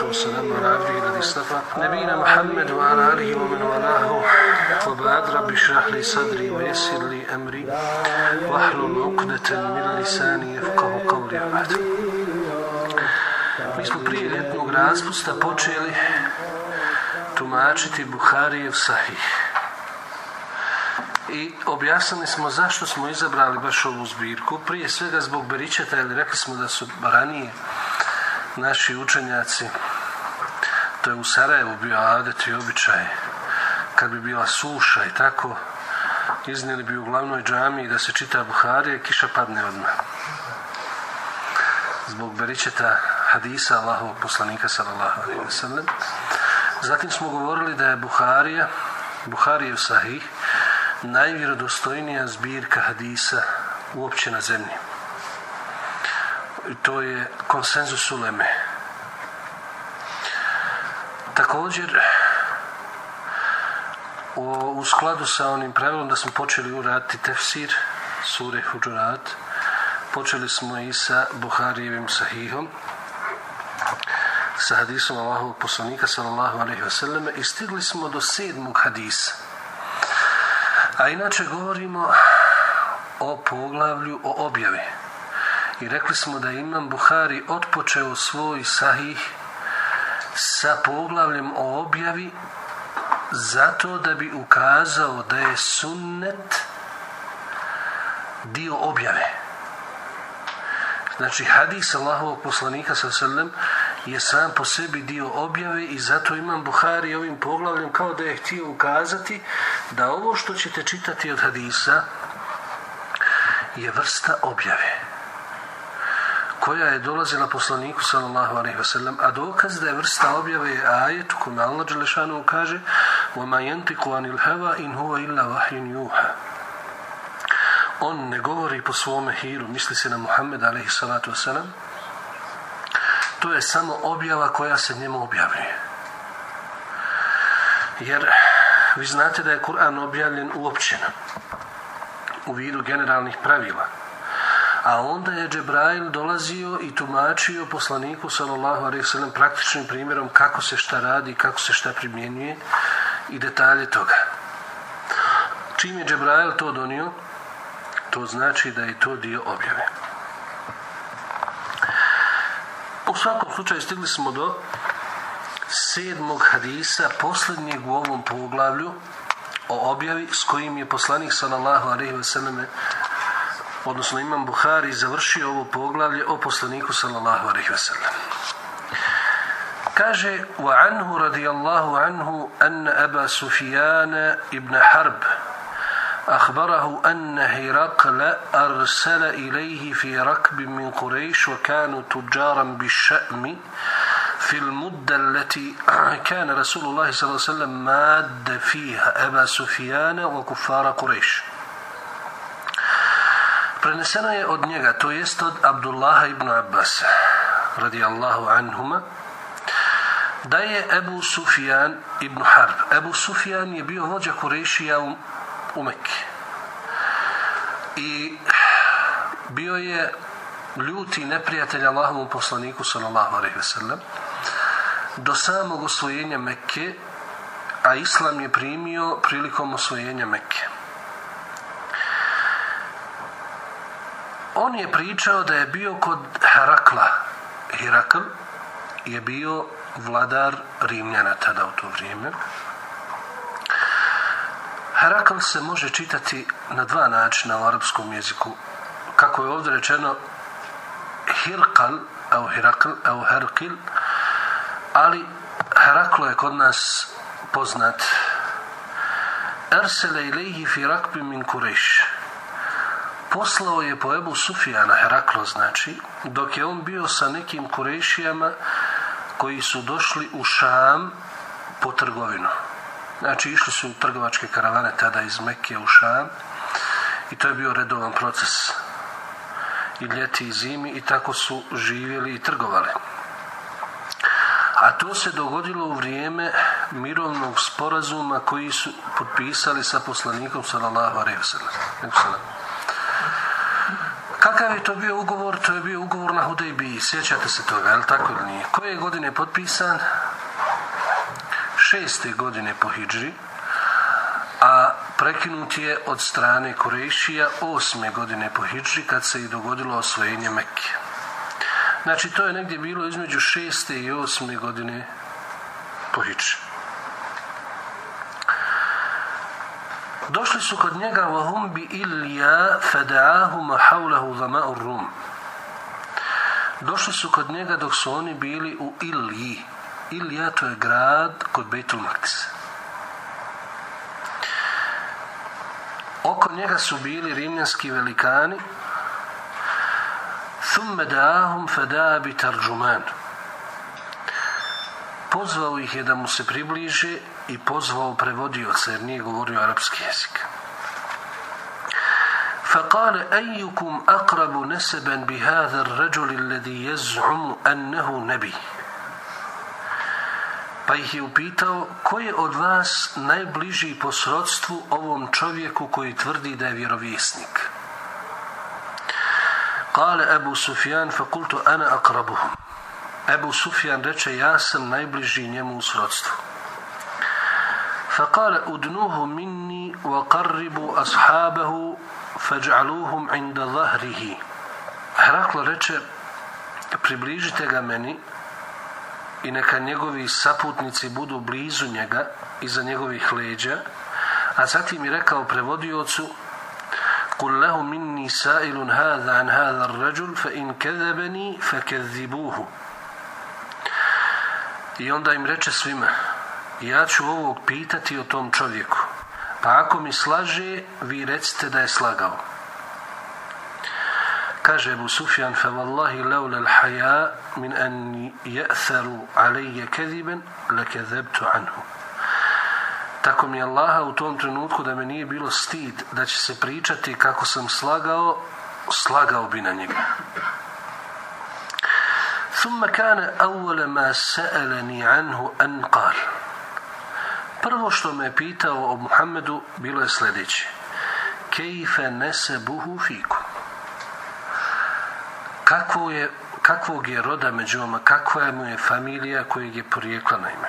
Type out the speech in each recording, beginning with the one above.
alladhi istafa. Nabina Muhammad wa ala alihi wa man walahu. Wa ba'd rabbi shrah li sadri wa yassir li amri. Wahlul uqdatan min lisani yafqahu qawli abad. Mi smo prije ljetnog raspusta počeli tumačiti Buharijev sahih. I objasnili smo zašto smo izabrali baš ovu zbirku. Prije svega zbog beričeta, jer rekli smo da su ranije naši učenjaci, to je u Sarajevu bio adet i običaj, kad bi bila suša i tako, iznijeli bi u glavnoj džamiji da se čita Buharije, kiša padne odmah. Zbog beričeta hadisa Allahovog poslanika sallallahu alaihi wa. Zatim smo govorili da je Buharija, Buharijev sahih, najvjerodostojnija zbirka hadisa uopće na zemlji. To je konsenzus uleme. Također, u skladu sa onim pravilom da smo počeli uraditi tefsir sure Huđurat, počeli smo i sa Buharijevim sahihom, sa hadisom Allahovog poslanika sallallahu alaihi wasallam i stigli smo do sedmog hadisa. A inače govorimo o poglavlju o objavi. I rekli smo da imam Buhari otpočeo svoj sahih sa poglavljem o objavi zato da bi ukazao da je sunnet dio objave. Znači hadis Allahovog poslanika sa sallam je sam po sebi dio objave i zato imam Buhari ovim poglavljem kao da je htio ukazati da ovo što ćete čitati od hadisa je vrsta objave koja je dolazila poslaniku sallallahu alejhi ve sellem a dokaz da je vrsta objave je ajet u kome Allah kaže: "Wa ma yantiqu anil hawa in huwa illa wahyun. On ne govori po svome hiru, misli se na Muhammed alejhi salatu. To je samo objava koja se njemu objavljuje. Jer vi znate da je Kur'an objavljen uopćeno u vidu generalnih pravila a onda je Džebrail dolazio i tumačio poslaniku sallallahu alejhi ve praktičnim primjerom kako se šta radi, kako se šta primjenjuje i detalje toga. Čim je Džebrail to donio, to znači da je to dio objave. U svakom slučaju stigli smo do sedmog hadisa, posljednjeg u ovom poglavlju o objavi s kojim je poslanik sallallahu alejhi ve odnosno imam Buhari završio ovo poglavlje o poslaniku sallallahu alejhi ve sellem. Kaže wa anhu radijallahu anhu an Aba Sufyan ibn Harb أخبره أن هرقل أرسل إليه في ركب من قريش وكانوا تجارا بالشأم في المدة التي كان رسول الله صلى الله عليه وسلم ماد فيها أبا سفيان وكفار قريش Preneseno je od njega, to jest od Abdullaha ibn Abbas, radijallahu anhuma, da je Ebu Sufjan ibn Harb. Ebu Sufjan je bio vođa Kurešija u, u Mekke. I bio je ljuti neprijatelj Allahovom poslaniku sallallahu alejhi ve sellem do samog osvojenja Mekke, a islam je primio prilikom osvojenja Mekke. On je pričao da je bio kod Herakla. Herakl je bio vladar Rimljana tada u to vrijeme. Herakl se može čitati na dva načina u arapskom jeziku. Kako je ovdje rečeno Hirkal, au Hirakl, au Herkil, ali Heraklo je kod nas poznat. Ersele ilaihi min Kureš. Poslao je po Ebu Sufijana, Heraklo znači, dok je on bio sa nekim Kurešijama koji su došli u Šam po trgovinu. Znači, išli su u trgovačke karavane tada iz Mekke u Šam i to je bio redovan proces i ljeti i zimi i tako su živjeli i trgovali. A to se dogodilo u vrijeme mirovnog sporazuma koji su potpisali sa poslanikom sallallahu alejhi. Kakav je to bio ugovor? To je bio ugovor na Hudejbiji. Sjećate se toga, je li tako ili nije? Koje godine je potpisan? Šeste godine po Hidži, a prekinut je od strane Kurešija osme godine po Hidži kad se i dogodilo osvojenje Mekke. Znači to je negdje bilo između šeste i osme godine po Hidži. Došli su kod njega وَهُمْ بِإِلْيَا فَدَعَاهُمَ حَوْلَهُ ظَمَاءُ الرُّمِ Došli su kod njega dok su oni bili u Ilji. Ilija to je grad kod Bejtul Maktisa. Oko njega su bili rimljanski velikani ثُمَّ دَعَاهُمْ فَدَعَا بِتَرْجُمَانُ Pozvao ih je da mu se približe i pozvao prevodioca jer nije govorio arapski jezik. فقال أيكم أقرب نسبا بهذا الرجل الذي يزعم أنه نبي Pa ih je upitao, ko je od vas najbliži po srodstvu ovom čovjeku koji tvrdi da je vjerovjesnik? Kale Ebu Sufjan, fakultu ana akrabuhum. Ebu Sufjan reče, ja sam najbliži njemu u srodstvu. فقال أدنوه مني وقربوا أصحابه فاجعلوهم عند ظهره Heraklo reče približite ga meni i neka njegovi saputnici budu blizu njega iza njegovih leđa a zatim je rekao prevodiocu قل له مني سائل هذا عن هذا الرجل فإن كذبني فكذبوه I onda im reče svima ja ću ovog pitati o tom čovjeku. Pa ako mi slaže, vi recite da je slagao. Kaže Ebu Sufjan, fa wallahi laula al-haja min an ja'tharu alejje kediben, lekezebtu anhu. Tako mi Allaha u tom trenutku da me nije bilo stid da će se pričati kako sam slagao, slagao bi na njega. ثم كان أول ما سألني عنه أن قال Prvo što me je pitao o Muhammedu bilo je sljedeće. Kejfe nese buhu fiku. Kako je, kakvog je roda među vama, kakva je mu je familija kojeg je porijekla na ime.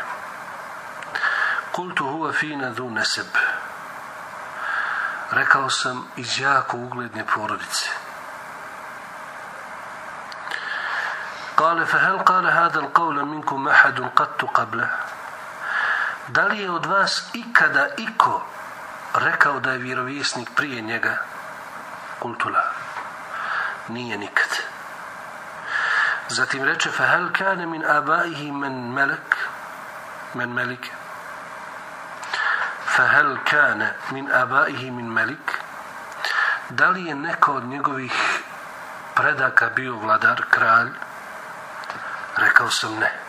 Kultu huva fina du neseb. Rekao sam iz jako ugledne porodice. Kale fehel kale hadal qavla minkum ahadun qattu qabla. Da li je od vas ikada iko rekao da je vjerovjesnik prije njega? Kultula. Nije nikad. Zatim reče فهل كان من آبائه من ملك من ملك فهل كان من آبائه من ملك Da li je neko od njegovih predaka bio vladar, kralj? Rekao sam ne.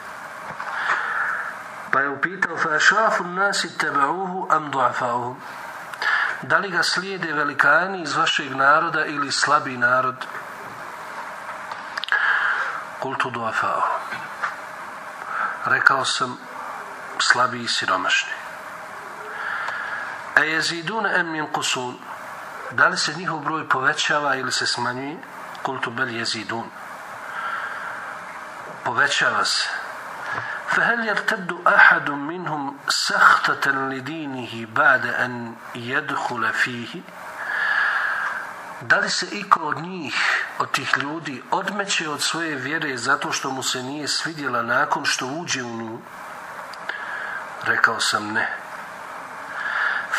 Pa je upitao fa šafu nasi tebauhu am duafauhu. Da li ga slijede velikani iz vašeg naroda ili slabi narod? Kultu duafauhu. Rekao sam slabi i siromašni. A jezidune em min kusun. Da li se njihov broj povećava ili se smanjuje? Kultu bel jezidun. Povećava se. فهل يرتد أحد منهم سخطة لدينه بعد أن يدخل فيه Da li se iko od njih, od tih ljudi, odmeće od svoje vjere zato što mu se nije svidjela nakon što uđe u nju? Rekao sam ne.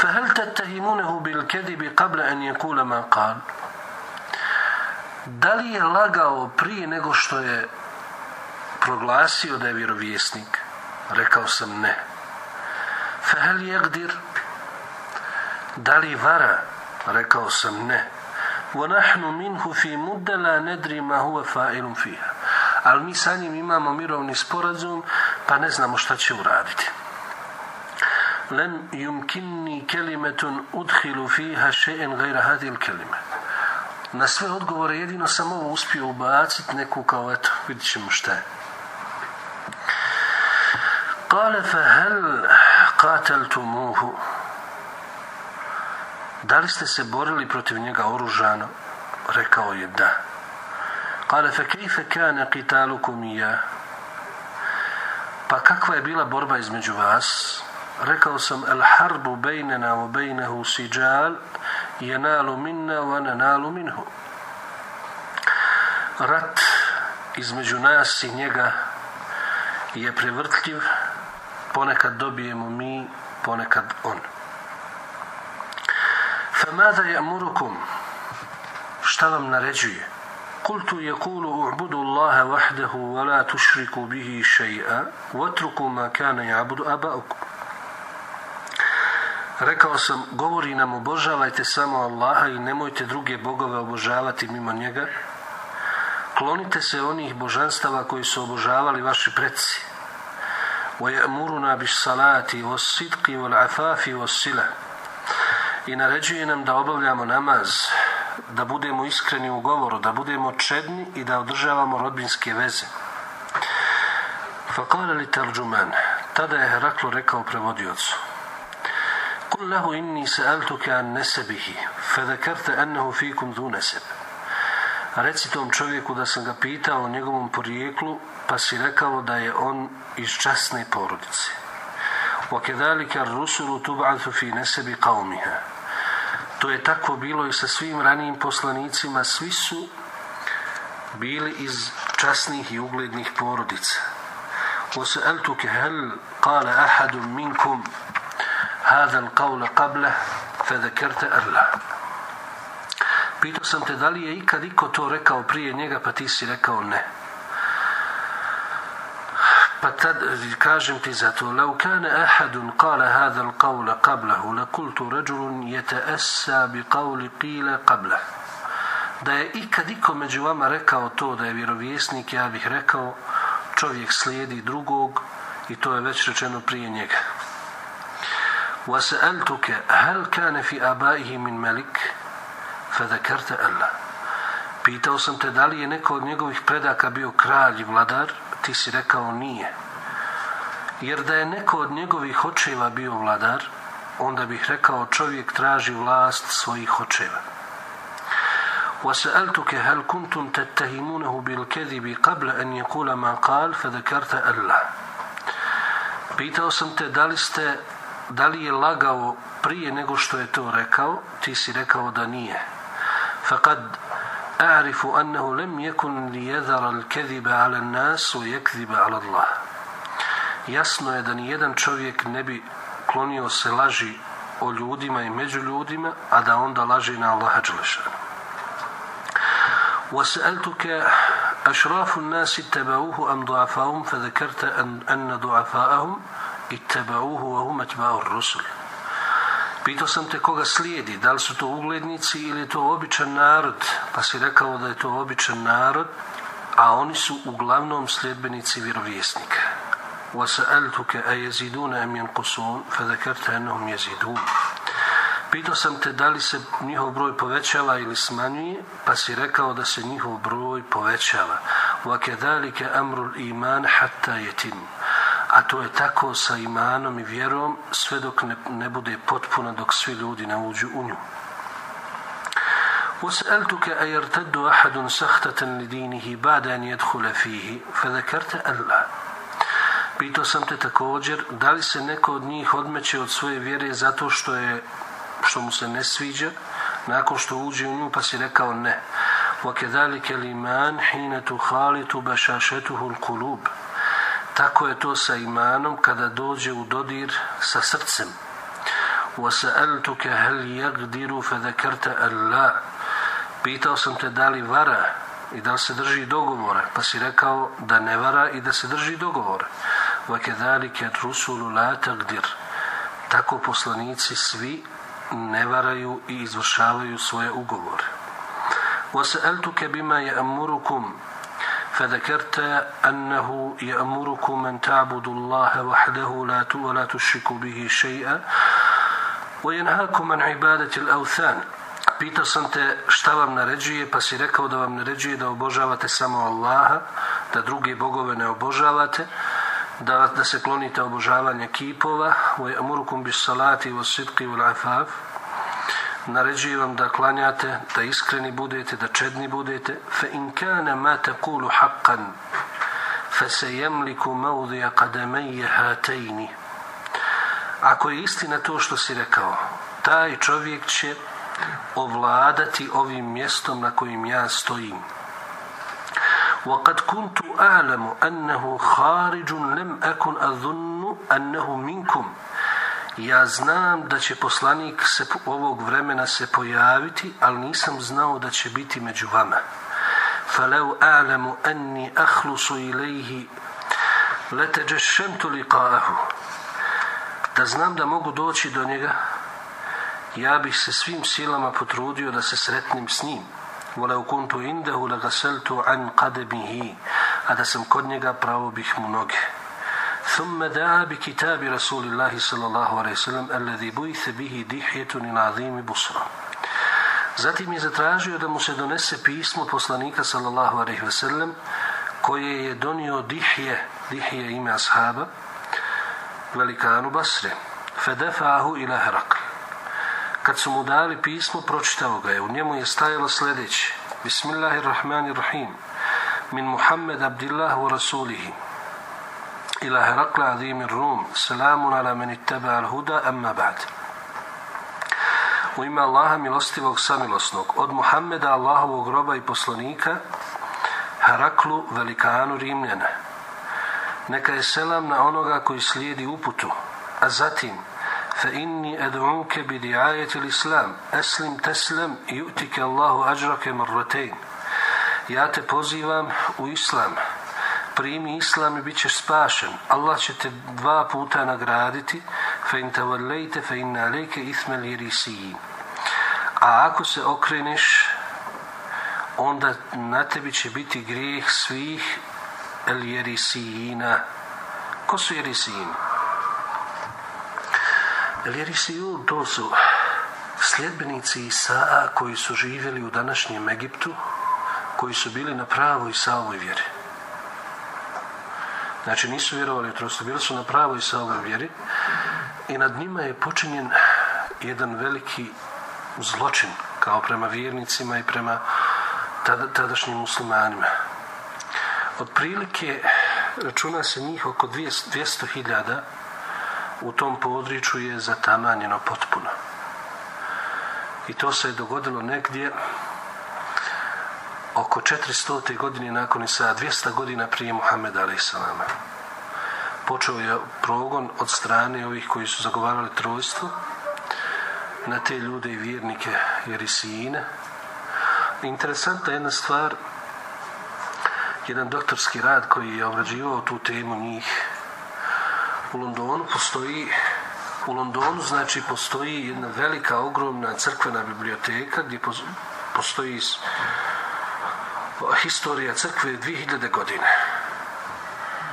فهل تتهمونه بالكذب قبل أن يقول ما قال da li je lagao prije nego što je proglasio da je vjerovjesnik rekao sam ne fehel jegdir da li vara rekao sam ne ونحن منه في مدة لا ندري ما هو فاعل فيها ali mi sa njim imamo mirovni sporazum pa ne znamo šta će uraditi لم يمكنني كلمة أدخل فيها شيء غير هذه الكلمة na sve odgovore jedino sam ovo uspio ubaciti neku kao eto vidit ćemo šta je قال فهل قاتلتموه da li ste se borili protiv njega oružano rekao je da قال فكيف كان قتالكم إياه pa kakva je bila borba između vas rekao sam el harbu bejnena wa bejnehu siđal jenalu minna wa nanalu minhu rat između nas i njega je prevrtljiv ponekad dobijemo mi ponekad on فماذا يأمركم šta vam naređuje قلت يقول اعبدوا الله وحده ولا تشركوا به شيئا واتركوا ما كان يعبد آباؤكم Rekao sam, govori nam obožavajte samo Allaha i nemojte druge bogove obožavati mimo njega. Klonite se onih božanstava koji su obožavali vaši preci. وَيَأْمُرُنَا بِالصَّلَاةِ وَالصِّدْقِ وَالْعَفَافِ وَالسِّلَةِ I naređuje nam da obavljamo namaz, da budemo iskreni u govoru, da budemo čedni i da održavamo rodbinske veze. فَقَالَ لِتَرْجُمَانِ Tada je Heraklo rekao prevodiocu قل له إني سألتك عن نسبه فذكرت أنه فيكم ذو نسب Reci tom čovjeku da sam ga pitao o njegovom porijeklu, pa si rekao da je on iz časne porodice. وَكَذَلِكَ الرُّسُلُ تُبْعَثُ فِي نَسَبِ قَوْمِهَا To je tako bilo i sa svim ranijim poslanicima, svi su bili iz časnih i uglednih porodica. وَسَأَلْتُكَ هَلْ قَالَ أَحَدٌ مِنْكُمْ هذا القول قبله فذكرت ألا Pitao sam te da li je ikad iko to rekao prije njega, pa ti si rekao ne. Pa tad kažem ti zato, لو كان أحد قال هذا القول قبله لقلت رجل يتأسى بقول قيل قبله. Da je ikad iko među vama rekao to da je vjerovjesnik, ja bih rekao čovjek slijedi drugog i to je već rečeno prije njega. وسألتك هل كان في آبائه من ملك فذكرت ألا Pitao sam te da li je neko od njegovih predaka bio kralj i vladar, ti si rekao nije. Jer da je neko od njegovih očeva bio vladar, onda bih rekao čovjek traži vlast svojih očeva. وسألتك هل كنتم تتهمونه بالكذب قبل أن يقول ما قال فذكرت ألا Pitao sam te da li ste da li je lagao prije nego što je to rekao, ti si rekao da nije. فقد أعرف أنه لم يكن ليذر الكذب على الناس ويكذب على الله. Jasno je da ni jedan čovjek ne bi klonio se laži o ljudima i među ljudima, a da onda laži na Allaha Đelešanu. وسألتك أشراف الناس اتبعوه أم ضعفاهم فذكرت أن, أن wa hum atba'ur rusul. Pitao sam te koga slijedi, da li su to uglednici ili je to običan narod, pa si rekao da je to običan narod, a oni su uglavnom sljedbenici vjerovjesnika. وَسَأَلْتُكَ أَيَزِدُونَ أَمْ يَنْقُسُونَ فَذَكَرْتَ أَنَّهُمْ يَزِدُونَ Pitao sam te da li se njihov broj povećava ili smanjuje, pa si rekao da se njihov broj povećava. وَكَذَلِكَ أَمْرُ الْإِيمَانِ حَتَّى يَتِمُ a to je tako sa imanom i vjerom sve dok ne, ne bude potpuno dok svi ljudi ne uđu u nju وسألتك أيرتد أحد سخطة لدينه بعد أن يدخل فيه فذكرت ألا Pitao sam te također da li se neko od njih odmeće od svoje vjere zato što je što mu se ne sviđa nakon što uđe u nju pa si rekao ne وكذلك الإيمان حين تخالط بشاشته القلوب Tako je to sa imanom kada dođe u dodir sa srcem. وَسَأَلْتُكَ هَلْ يَقْدِرُ فَذَكَرْتَ أَلَّا Pitao sam te da li vara i da li se drži dogovora, pa si rekao da ne vara i da se drži dogovora. وَكَذَلِكَ الرُّسُولُ لَا تَقْدِرُ Tako poslanici svi ne varaju i izvršavaju svoje ugovore. وَسَأَلْتُكَ بِمَا يَأْمُرُكُمْ فذكرت أنه يأمركم أن تعبدوا الله وحده لا ولا تشركوا به شيئا وينهاكم عن عبادة الأوثان Pitao sam te šta vam naređuje, pa si rekao da vam naređuje da obožavate samo Allaha, da druge bogove ne obožavate, da, da se klonite obožavanja kipova, وَيَأْمُرُكُمْ بِالصَّلَاتِ وَالصِّدْقِ وَالْعَفَافِ naređujem vam da klanjate, da iskreni budete, da čedni budete. Fa in kana ma taqulu haqqan fa sayamliku mawdi'a qadamayya hatayn. Ako je istina to što si rekao, taj čovjek će ovladati ovim mjestom na kojim ja stojim. وقد كنت أعلم أنه خارج لم أكن أظن أنه منكم ja znam da će poslanik se ovog vremena se pojaviti, ali nisam znao da će biti među vama. فَلَوْ أَعْلَمُ أَنِّي أَخْلُصُ إِلَيْهِ لَتَجَشَّمْتُ لِقَاهُ Da znam da mogu doći do njega, ja bih se svim silama potrudio da se sretnim s njim. وَلَوْ كُنْتُ إِنْدَهُ لَغَسَلْتُ عَنْ قَدَبِهِ A da sam kod njega pravo bih mu noge. ثم دعا بكتاب رسول الله صلى الله عليه وسلم الذي بوث به دحية العظيم بصرة Zatim je zatražio da mu se donese pismo poslanika sallallahu alejhi ve sellem koje je donio Dihje, Dihje ime ashaba, velikanu Basre. Fedefahu ila Herakl. Kad su mu dali pismo, pročitao ga je. U njemu je stajalo sljedeće. Bismillahirrahmanirrahim. Min Muhammed Abdillah wa Rasulihi. إلى هرقل عظيم الروم سلام على من اتبع الهدى أما بعد U ime Allaha milostivog samilosnog, od Muhammeda Allahovog groba i poslanika, Heraklu, velikanu Rimljana. Neka je selam na onoga koji slijedi uputu, a zatim, fa inni ed'uke bi diajeti l'islam, eslim teslem i utike Allahu ađrake marratein. Ja te pozivam u islam, primi islam i bit ćeš spašen. Allah će te dva puta nagraditi fe in tavallejte fe in alejke ismel jirisijin. A ako se okreneš, onda na tebi će biti grijeh svih el jerisijina. Ko su jerisijin? El jerisijun to su sljedbenici Isaa koji su živjeli u današnjem Egiptu, koji su bili na pravoj Isaovoj vjeri. Znači nisu vjerovali u trojstvo, bili su na pravoj sa ovoj vjeri i nad njima je počinjen jedan veliki zločin kao prema vjernicima i prema tada, tadašnjim muslimanima. Od prilike računa se njih oko 200.000 u tom području je zatamanjeno potpuno. I to se je dogodilo negdje oko 400. godine nakon Isa, 200 godina prije Muhammeda a.s. Počeo je progon od strane ovih koji su zagovarali trojstvo na te ljude i vjernike Jerisijine. Interesantna jedna stvar, jedan doktorski rad koji je obrađivao tu temu njih u Londonu postoji u Londonu znači postoji jedna velika ogromna crkvena biblioteka gdje postoji historija crkve je 2000 godine.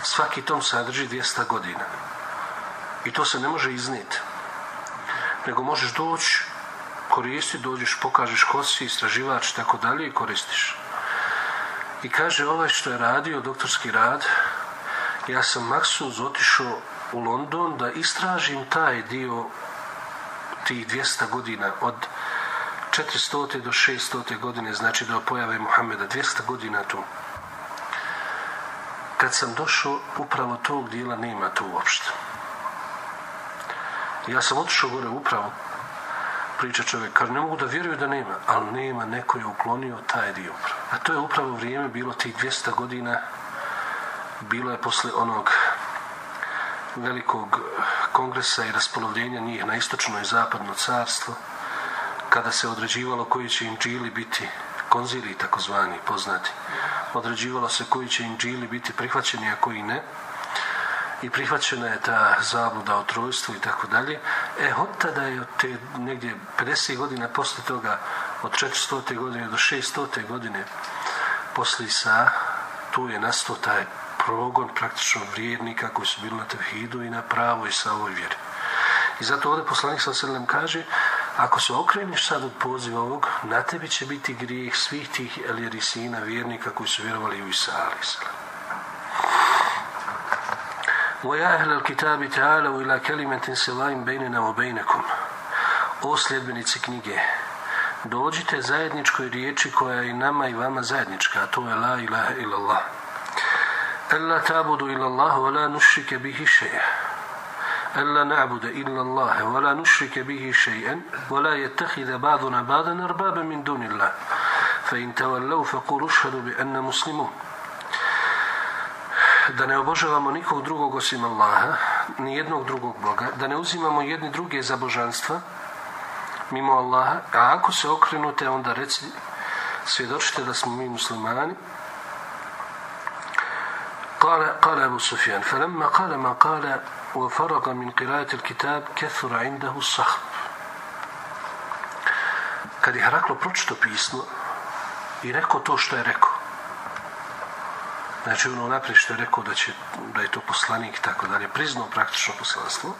Svaki tom sadrži 200 godina. I to se ne može iznijeti. Nego možeš doći, koristiti, dođeš, pokažeš ko si, istraživač, tako dalje i koristiš. I kaže ovaj što je radio doktorski rad, ja sam maksuz otišao u London da istražim taj dio tih 200 godina od 400. do 600. godine, znači do pojave Muhameda, 200 godina tu. Kad sam došao, upravo tog dijela nema tu uopšte. Ja sam otišao gore upravo, priča čovjek, kaže, ne mogu da vjeruju da nema, ali nema, neko je uklonio taj dio upravo. A to je upravo vrijeme bilo tih 200 godina, bilo je posle onog velikog kongresa i raspolovljenja njih na istočno i zapadno carstvo, kada se određivalo koji će inđili biti konzili takozvani poznati, određivalo se koji će inđili biti prihvaćeni, a koji ne, i prihvaćena je ta zabluda o trojstvu i tako dalje. E, od tada je od te negdje 50 godina posle toga, od 400. godine do 600. godine, posle Isa, tu je nastao taj progon praktično vrijednika koji su bili na tevhidu i na pravo i sa ovoj vjeri. I zato ovdje poslanik sa kaže ako se okreniš sad od poziva ovog, na tebi će biti grijeh svih tih eljerisina vjernika koji su vjerovali u Isa a.s. وَيَا أَهْلَ الْكِتَابِ تَعَالَوْا إِلَى كَلِمَةٍ سِلَائِمْ بَيْنِنَا وَبَيْنَكُمْ O sljedbenici knjige, dođite zajedničkoj riječi koja je i nama i vama zajednička, a to je la ilaha illallah. ألا تعبدوا إلا الله ولا نشرك به شيئا ألا نعبد إلا الله ولا نشرك به شيئا ولا يتخذ بعضنا بعضا أربابا من دون الله فإن تولوا فقولوا اشهدوا بأن مسلمون da ne obožavamo nikog drugog osim Allaha, ni jednog drugog Boga, da ne uzimamo jedni druge za božanstva mimo Allaha, a ako se okrenute onda reci svjedočite da smo mi muslimani قال قال أبو سفيان فلما قال ما قال وفرغ من قراءة الكتاب كثر عنده الصخب kad je Heraklo pročito pismo i rekao to što je rekao znači ono naprijed što je rekao da, će, da je to poslanik i tako dalje priznao praktično poslanstvo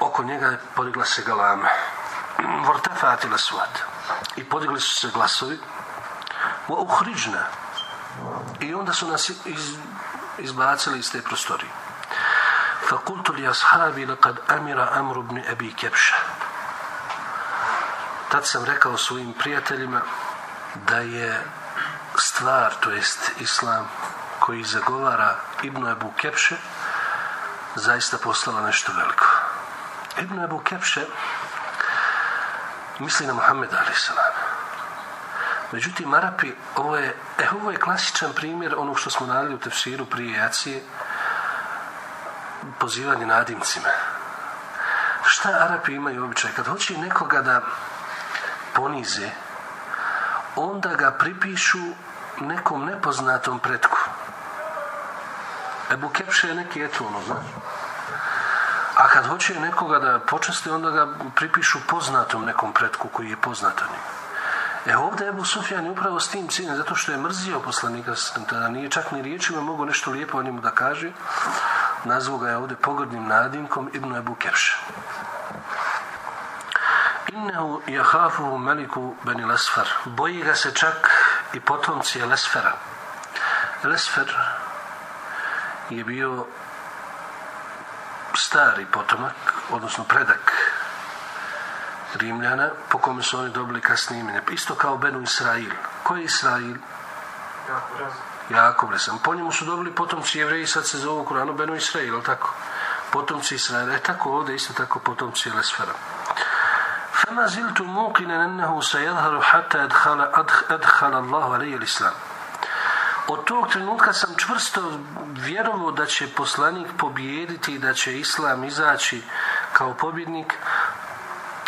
oko njega je podigla se galama vortafatila svat i podigli su se glasovi wa uhriđna i onda su nas iz, izbacili iz te prostorije فقلت لأصحابي لقد أمر أمر بن أبي كبشة tad sam rekao svojim prijateljima da je stvar, to jest islam koji zagovara Ibn Abu Kepše zaista postala nešto veliko. Ibn Abu Kepše misli na Muhammed a.s. Međutim, Arapi, ovo je, e, ovo je klasičan primjer onog što smo nadali u tefsiru prije jacije, pozivanje nadimcima. Šta Arapi imaju običaj? Kad hoće nekoga da ponize, onda ga pripišu nekom nepoznatom pretku. Ebu Kepše je neki etuno, znaš? A kad hoće nekoga da počasti, onda ga pripišu poznatom nekom pretku koji je poznat o. E ovdje Ebu Sufjan je upravo s tim ciljem, zato što je mrzio poslanika, tada nije čak ni riječima mogu nešto lijepo o njemu da kaže, nazvu ga je ovdje pogrdnim nadimkom Ibnu Ebu Kepša. Innehu jahafuhu meliku beni Lesfar. Boji ga se čak i potomci Lesfera. Lesfer je bio stari potomak, odnosno predak Rimljana, po kome su oni dobili kasnije imene. Isto kao Benu Israil. Ko je Israil? Jakov Rezan. Po njemu su dobili potomci jevreji, sad se zovu u Kuranu Benu Israil, ali tako? Potomci Israila. E tako ovdje isto tako potomci Lesfera. فما زلت موقنا أنه سيظهر حتى أدخل, أدخل الله عليه الإسلام od tog trenutka sam čvrsto vjerovao da će poslanik pobijediti i da će islam izaći kao pobjednik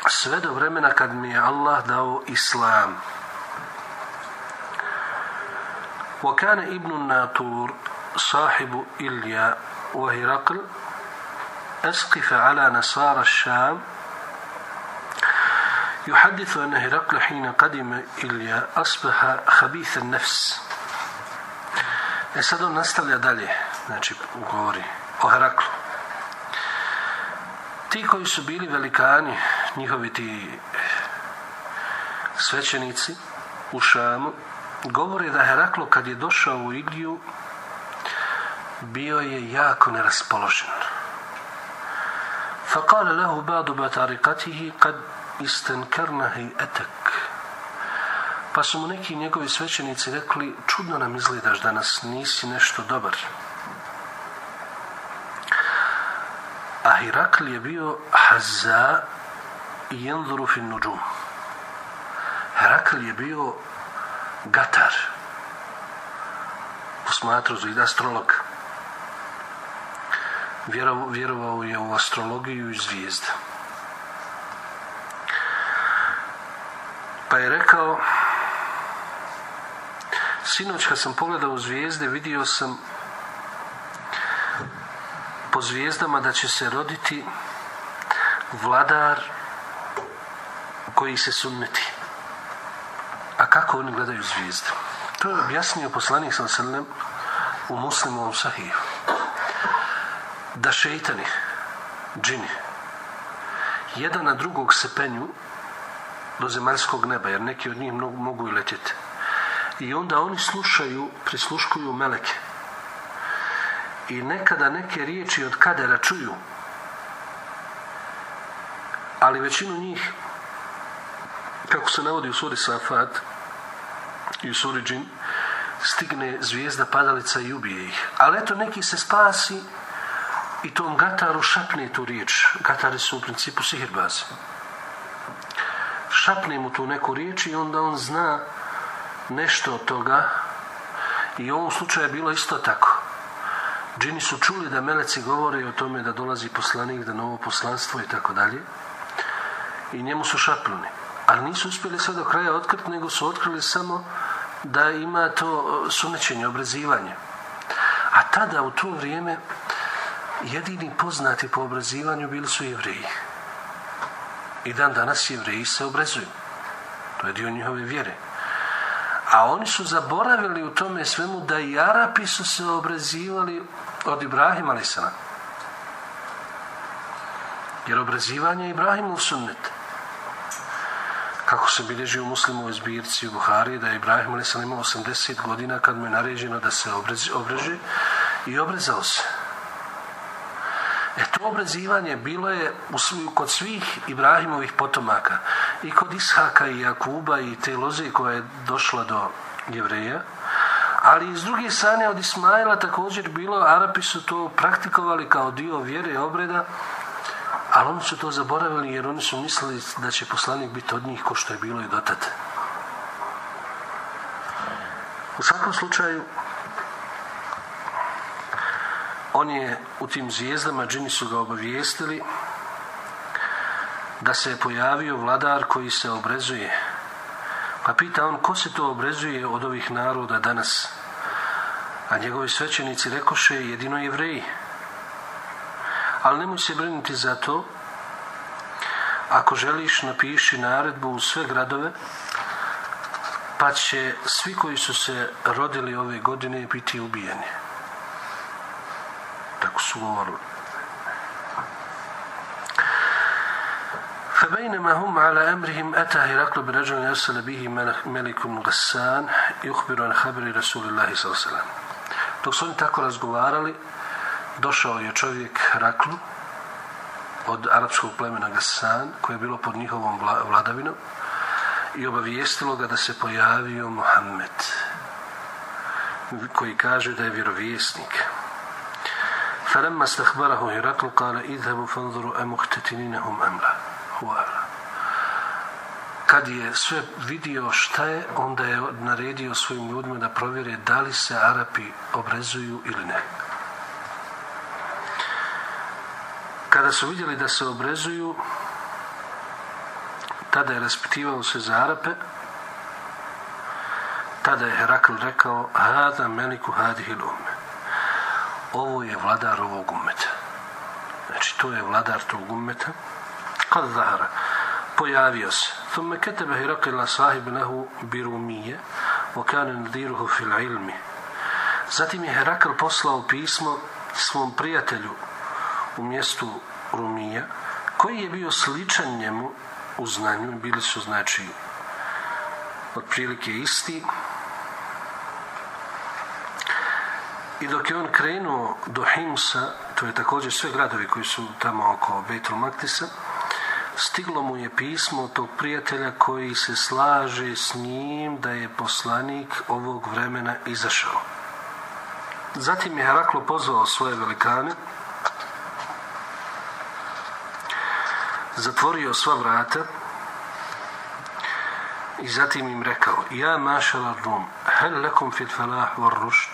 sve do vremena kad mi je Allah dao islam. وكان ابن الناطور صاحب إليا وهرقل أسقف على نصارى الشام يحدث أن هرقل حين قدم إليا أصبح خبيث النفس E sad on nastavlja dalje, znači govori o Heraklu. Ti koji su bili velikani, njihovi ti svećenici u Šamu, govore da Heraklo kad je došao u Iliju bio je jako neraspoložen. فقال له بعض بطارقته قد استنكرنا هيئتك Pa su mu neki njegovi svećenici rekli, čudno nam izgledaš danas, nisi nešto dobar. A Hirakl je bio Hazza i Jenduru fin nuđum. Herakl je bio Gatar. Posmatru zvid astrolog. vjerovao, vjerovao je u astrologiju i zvijezde. Pa je rekao, sinoć kad sam pogledao u zvijezde, vidio sam po zvijezdama da će se roditi vladar koji se sunneti. A kako oni gledaju zvijezde? To je objasnio poslanik sam srnem u muslimovom sahiju. Da šeitani, džini, jedan na drugog se penju do zemaljskog neba, jer neki od njih mogu i letjeti. I onda oni slušaju, prisluškuju meleke. I nekada neke riječi od kadera čuju, ali većinu njih, kako se navodi u suri Safat i u suri Džin, stigne zvijezda padalica i ubije ih. Ali eto, neki se spasi i tom gataru šapne tu riječ. Gatari su u principu sihirbazi. Šapne mu tu neku riječ i onda on zna nešto od toga i u ovom slučaju je bilo isto tako. Džini su čuli da meleci govore o tome da dolazi poslanik, da novo poslanstvo i tako dalje. I njemu su šapnuli. Ali nisu uspjeli sve do kraja otkriti, nego su otkrili samo da ima to sunećenje, obrazivanje. A tada, u to vrijeme, jedini poznati po obrazivanju bili su jevreji. I dan danas jevreji se obrazuju. To je dio njihove vjere. A oni su zaboravili u tome svemu da i Arapi su se obrazivali od Ibrahima Lisana. Jer obrazivanje je Ibrahimov sunnet. Kako se bilježi u muslimovoj zbirci u Buhari, da je Ibrahim a.s. imao 80 godina kad mu je naređeno da se obreže i obrezao se. E to obrazivanje bilo je u, kod svih Ibrahimovih potomaka. I kod Ishaka i Jakuba i te loze koja je došla do jevreja. Ali iz druge strane od Ismaila također bilo, Arapi su to praktikovali kao dio vjere i obreda ali oni su to zaboravili jer oni su mislili da će poslanik biti od njih ko što je bilo i dotad. U svakom slučaju, on je u tim zvijezdama, džini su ga obavijestili da se je pojavio vladar koji se obrezuje. Pa pita on, ko se to obrezuje od ovih naroda danas? A njegovi svećenici rekoše, jedino jevreji Ali nemoj se brinuti za to. Ako želiš, napiši naredbu u sve gradove, pa će svi koji su se rodili ove godine biti ubijeni. Tako su govorili. فبينما هم على أمرهم أتى هرقل برجل يرسل به ملك غسان يخبر عن خبر رسول الله صلى الله عليه وسلم dok su oni tako razgovarali došao je čovjek Raklu od arapskog plemena Gasan koje je bilo pod njihovom vladavinom i obavijestilo ga da se pojavio Mohamed koji kaže da je vjerovjesnik فلما استخبره هرقل قال اذهبوا فانظروا أمختتنينهم أم لا هو kad je sve vidio šta je, onda je naredio svojim ljudima da provjere da li se Arapi obrezuju ili ne. Kada su vidjeli da se obrezuju, tada je raspitivao se za Arape, tada je Herakl rekao, hada meliku hadihil ume. Ovo je vladar ovog umeta. Znači, to je vladar tog umeta. Kad zahara, pojavio se. Thumme ketebe Herakl la sahib lehu birumije, vokane nadiruhu fil ilmi. Zatim je Herakl poslao pismo svom prijatelju u mjestu Rumija, koji je bio sličan njemu u znanju, bili su znači otprilike isti. I dok je on krenuo do Himsa, to je također sve gradovi koji su tamo oko Betul Maktisa, stiglo mu je pismo tog prijatelja koji se slaže s njim da je poslanik ovog vremena izašao. Zatim je Heraklo pozvao svoje velikane zatvorio sva vrata i zatim im rekao Ja mašala rum, hel lekom fit falah var rušt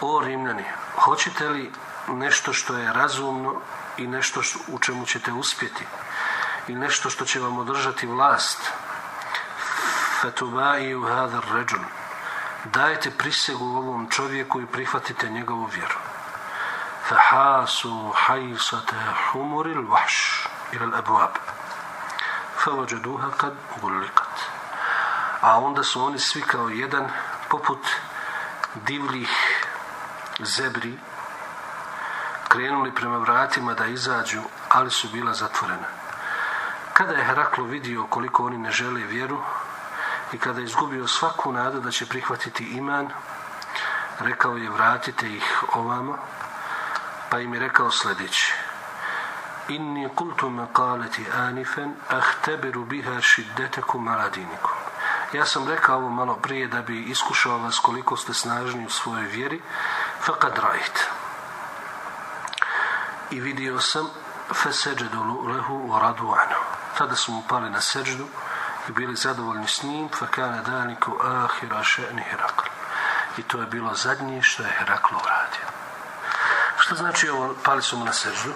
O Rimljani, hoćete li nešto što je razumno i nešto u čemu ćete uspjeti? I nešto što će vam održati vlast? U hadar ređun dajte prisegu ovom čovjeku i prihvatite njegovu vjeru فحاسوا حيصة حمر الوحش إلى الأبواب فوجدوها قد غلقت a onda su oni svi kao jedan poput divljih zebri krenuli prema vratima da izađu, ali su bila zatvorena. Kada je Heraklo vidio koliko oni ne žele vjeru i kada je izgubio svaku nadu da će prihvatiti iman, rekao je vratite ih ovamo, pa im je rekao sljedeći. Inni kultu kaleti anifen ahteberu biha šiddetekum aladinikum. Ja sam rekao ovo malo prije da bi iskušao vas koliko ste snažni u svojoj vjeri, faqad rajt. I vidio sam feseđedu lehu u radu anu. Tada su mu pali na seđdu i bili zadovoljni s njim, fakane daniku ahira še'ni Herakl. I to je bilo zadnje što je Herakl uradio. Što znači ovo, pali su mu na seždu?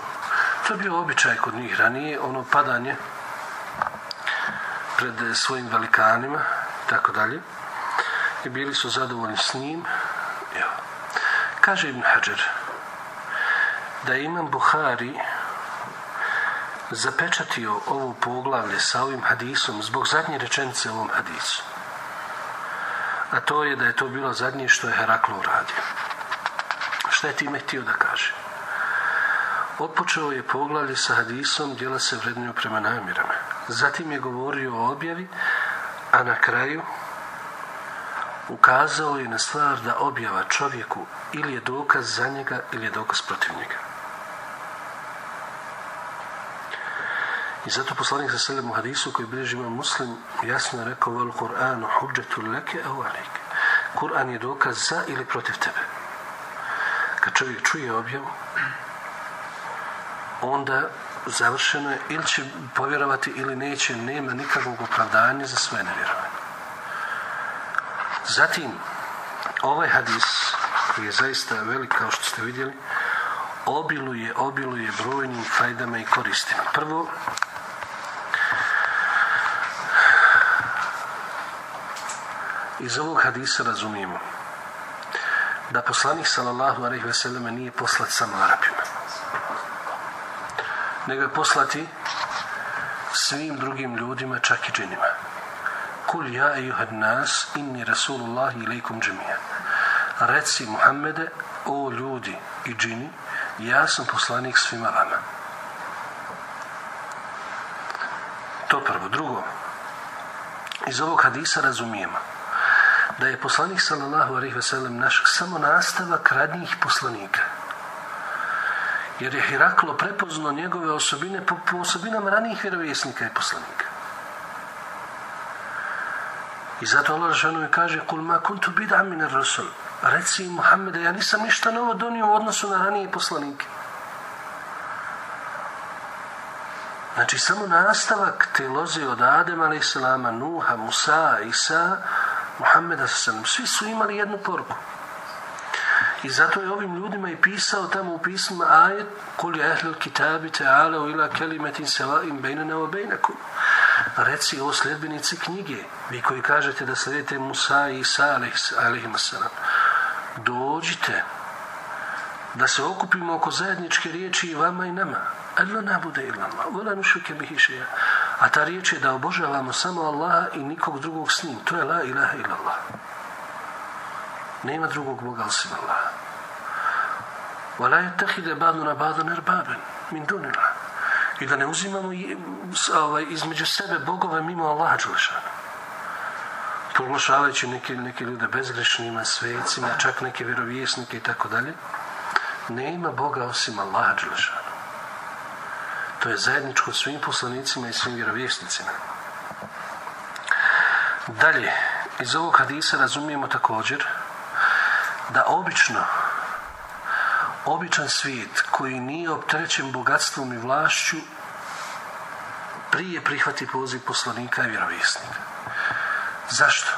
To je bio običaj kod njih ranije, ono padanje pred svojim velikanima, tako dalje. I bili su zadovoljni s njim. Evo. Kaže Ibn Hajar da je Imam Buhari zapečatio ovo poglavlje sa ovim hadisom zbog zadnje rečenice ovom hadisu. A to je da je to bilo zadnje što je Heraklo uradio. Šta je time htio da kaže? Otpočeo je poglavlje sa hadisom djela se vrednuju prema namirama. Zatim je govorio o objavi, a na kraju ukazao je na stvar da objava čovjeku ili je dokaz za njega ili je dokaz protiv njega. I zato poslanik sa selem u hadisu koji bliži ima muslim jasno je rekao vel leke au Kur'an je dokaz za ili protiv tebe. Kad čovjek čuje objavu, onda završeno je ili će povjerovati ili neće, nema nikakvog opravdanja za svoje nevjerovanje. Zatim, ovaj hadis, koji je zaista velik kao što ste vidjeli, obiluje, obiluje brojnim fajdama i koristima. Prvo, iz ovog hadisa razumijemo da poslanik sallallahu alejhi ve selleme nije poslat samo Arapima. Nego je poslati svim drugim ljudima, čak i džinima. Kul ja ejuhad nas inni rasulullahi ilaikum džemija. Reci Muhammede, o ljudi i džini, ja sam poslanik svima vama. To prvo. Drugo, iz ovog hadisa razumijemo da je poslanik sallallahu alaihi sellem naš samo nastavak radnjih poslanika. Jer je Hiraklo prepoznao njegove osobine po, po osobinama ranijih vjerovjesnika i poslanika. I zato Allah ženu kaže Kul ma kuntu bid'a min rasul Reci Muhammede, ja nisam ništa novo donio u odnosu na ranije poslanike. Znači, samo nastavak te loze od Adema, a.s. Nuha, Musa, Isa, Muhammeda sallam, svi su imali jednu poruku. I zato je ovim ljudima i pisao tamo u pismu ajet kul je ahlil kitabi ta'ala ila kelimetin im bejnana wa bejnakum. Reci o sljedbenici knjige, vi koji kažete da slijedite Musa i Isa alaihimassalam. Dođite da se okupimo oko zajedničke riječi i vama i nama. Allah nabude illallah, vola nušuke bihi a ta riječ je da obožavamo samo Allaha i nikog drugog s njim. To je la ilaha illallah. Nema drugog Boga osim Allaha. Vala je tahide badu na badu. Min dunila. I da ne uzimamo ovaj, između sebe bogove mimo Allaha Đulešana proglašavajući neke, neke ljude bezgrešnima, svecima, čak neke vjerovjesnike i tako dalje, Nema Boga osim Allaha Đelešana. To je zajedničko svim poslanicima i svim vjerovjesnicima. Dalje, iz ovog hadisa razumijemo također da obično običan svijet koji nije opterećen bogatstvom i vlašću prije prihvati poziv poslanika i vjerovjesnika. Zašto?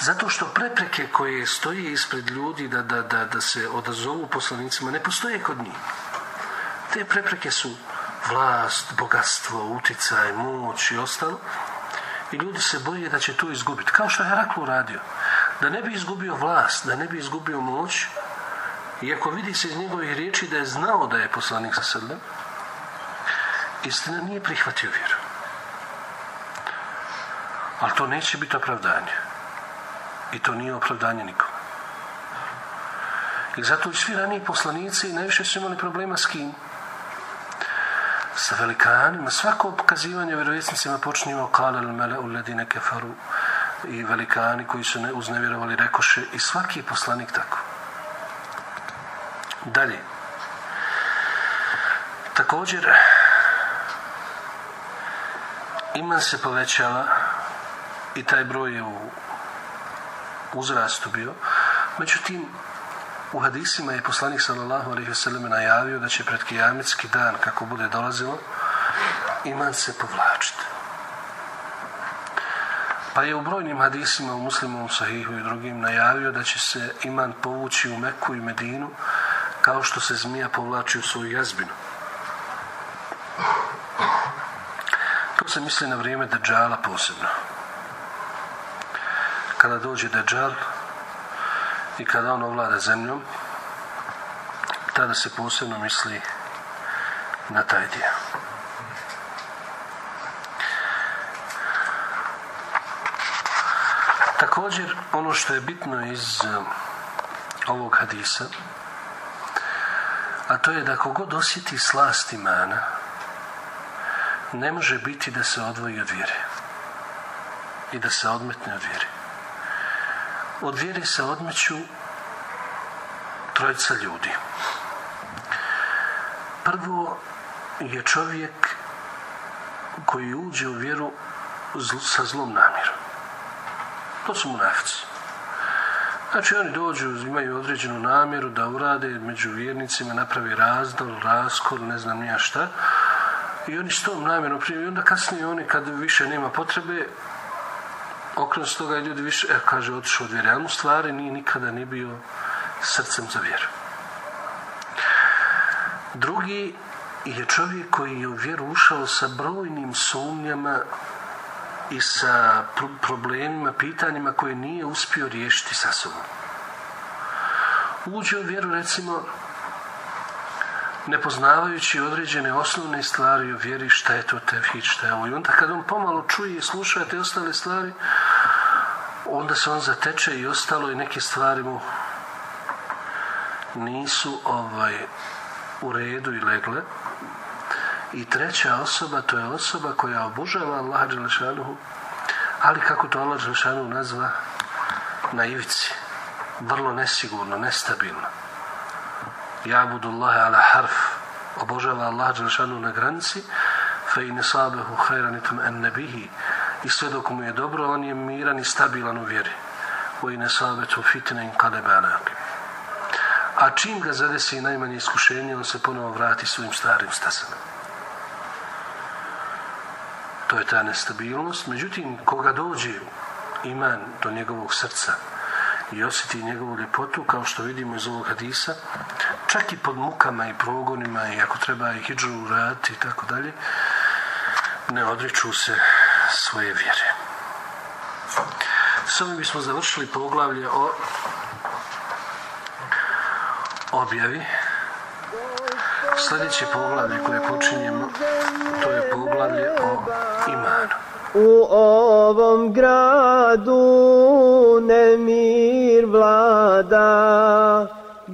Zato što prepreke koje stoje ispred ljudi da, da, da, da se odazovu poslanicima ne postoje kod njih. Te prepreke su vlast, bogatstvo, uticaj, moć i ostalo. I ljudi se boje da će to izgubiti. Kao što je Heraklu radio. Da ne bi izgubio vlast, da ne bi izgubio moć, iako vidi se iz njegovih riječi da je znao da je poslanik sa sredem, istina nije prihvatio vjeru. Ali to neće biti opravdanje. I to nije opravdanje nikom. I zato i svi raniji poslanici najviše su imali problema s kim? Sa velikanima. Svako pokazivanje vjerovjesnicima počinjemo kale mele u ledine kefaru i velikani koji su ne, uznevjerovali rekoše i svaki poslanik tako. Dalje. Također iman se povećava i taj broj je u uzrastu bio. Međutim, u hadisima je poslanik sallallahu alaihi wasallam najavio da će pred kijametski dan, kako bude dolazilo, iman se povlačiti. Pa je u brojnim hadisima u muslimom sahihu i drugim najavio da će se iman povući u Meku i Medinu kao što se zmija povlači u svoju jazbinu. To se misli na vrijeme Dajjala posebno. Kada dođe Dajjal i kada on ovlada zemljom, tada se posebno misli na taj dio. Također, ono što je bitno iz um, ovog hadisa, a to je da kogod osjeti slast imana, ne može biti da se odvoji od vjere i da se odmetne od vjere. Od vjere se odmeću trojica ljudi. Prvo je čovjek koji uđe u vjeru sa zlom namjerom. To su munafici. Znači oni dođu, imaju određenu namjeru da urade među vjernicima, napravi razdol, raskol, ne znam nija šta. I oni s tom namjerom prije. I onda kasnije oni kad više nema potrebe, okrenu s toga ljudi više, e, kaže, otišao od vjere. Ali stvari nije nikada ni bio srcem za vjeru. Drugi je čovjek koji je u vjeru ušao sa brojnim sumnjama i sa problemima, pitanjima koje nije uspio riješiti sa sobom. Uđe u vjeru, recimo, nepoznavajući određene osnovne stvari o vjeri, šta je to tevhid, šta je ovo. I onda kad on pomalo čuje i sluša te ostale stvari, onda se on zateče i ostalo i neke stvari mu nisu ovaj u redu i legle. I treća osoba, to je osoba koja obožava Allaha Đelešanuhu, ali kako to Allah Đelešanuhu nazva, na ivici. Vrlo nesigurno, nestabilno. Jabudu Allahe ala harf, obožava Allaha Đelešanuhu na granici, fe i nesabehu hajranitum en nebihi, i sve dok mu je dobro, on je miran i stabilan u vjeri. U i nesabetu fitne in. A čim ga zadesi najmanje iskušenje, on se ponovo vrati svojim starim stasama. To je ta nestabilnost. Međutim, koga dođe iman do njegovog srca i osjeti njegovu ljepotu, kao što vidimo iz ovog hadisa, čak i pod mukama i progonima i ako treba i hijđu uraditi i tako dalje, ne odriču se svoje vjere. S ovim bismo završili poglavlje o objavi. Sljedeće poglavlje koje počinjemo, to je poglavlje o imanu. U ovom gradu nemir vlada,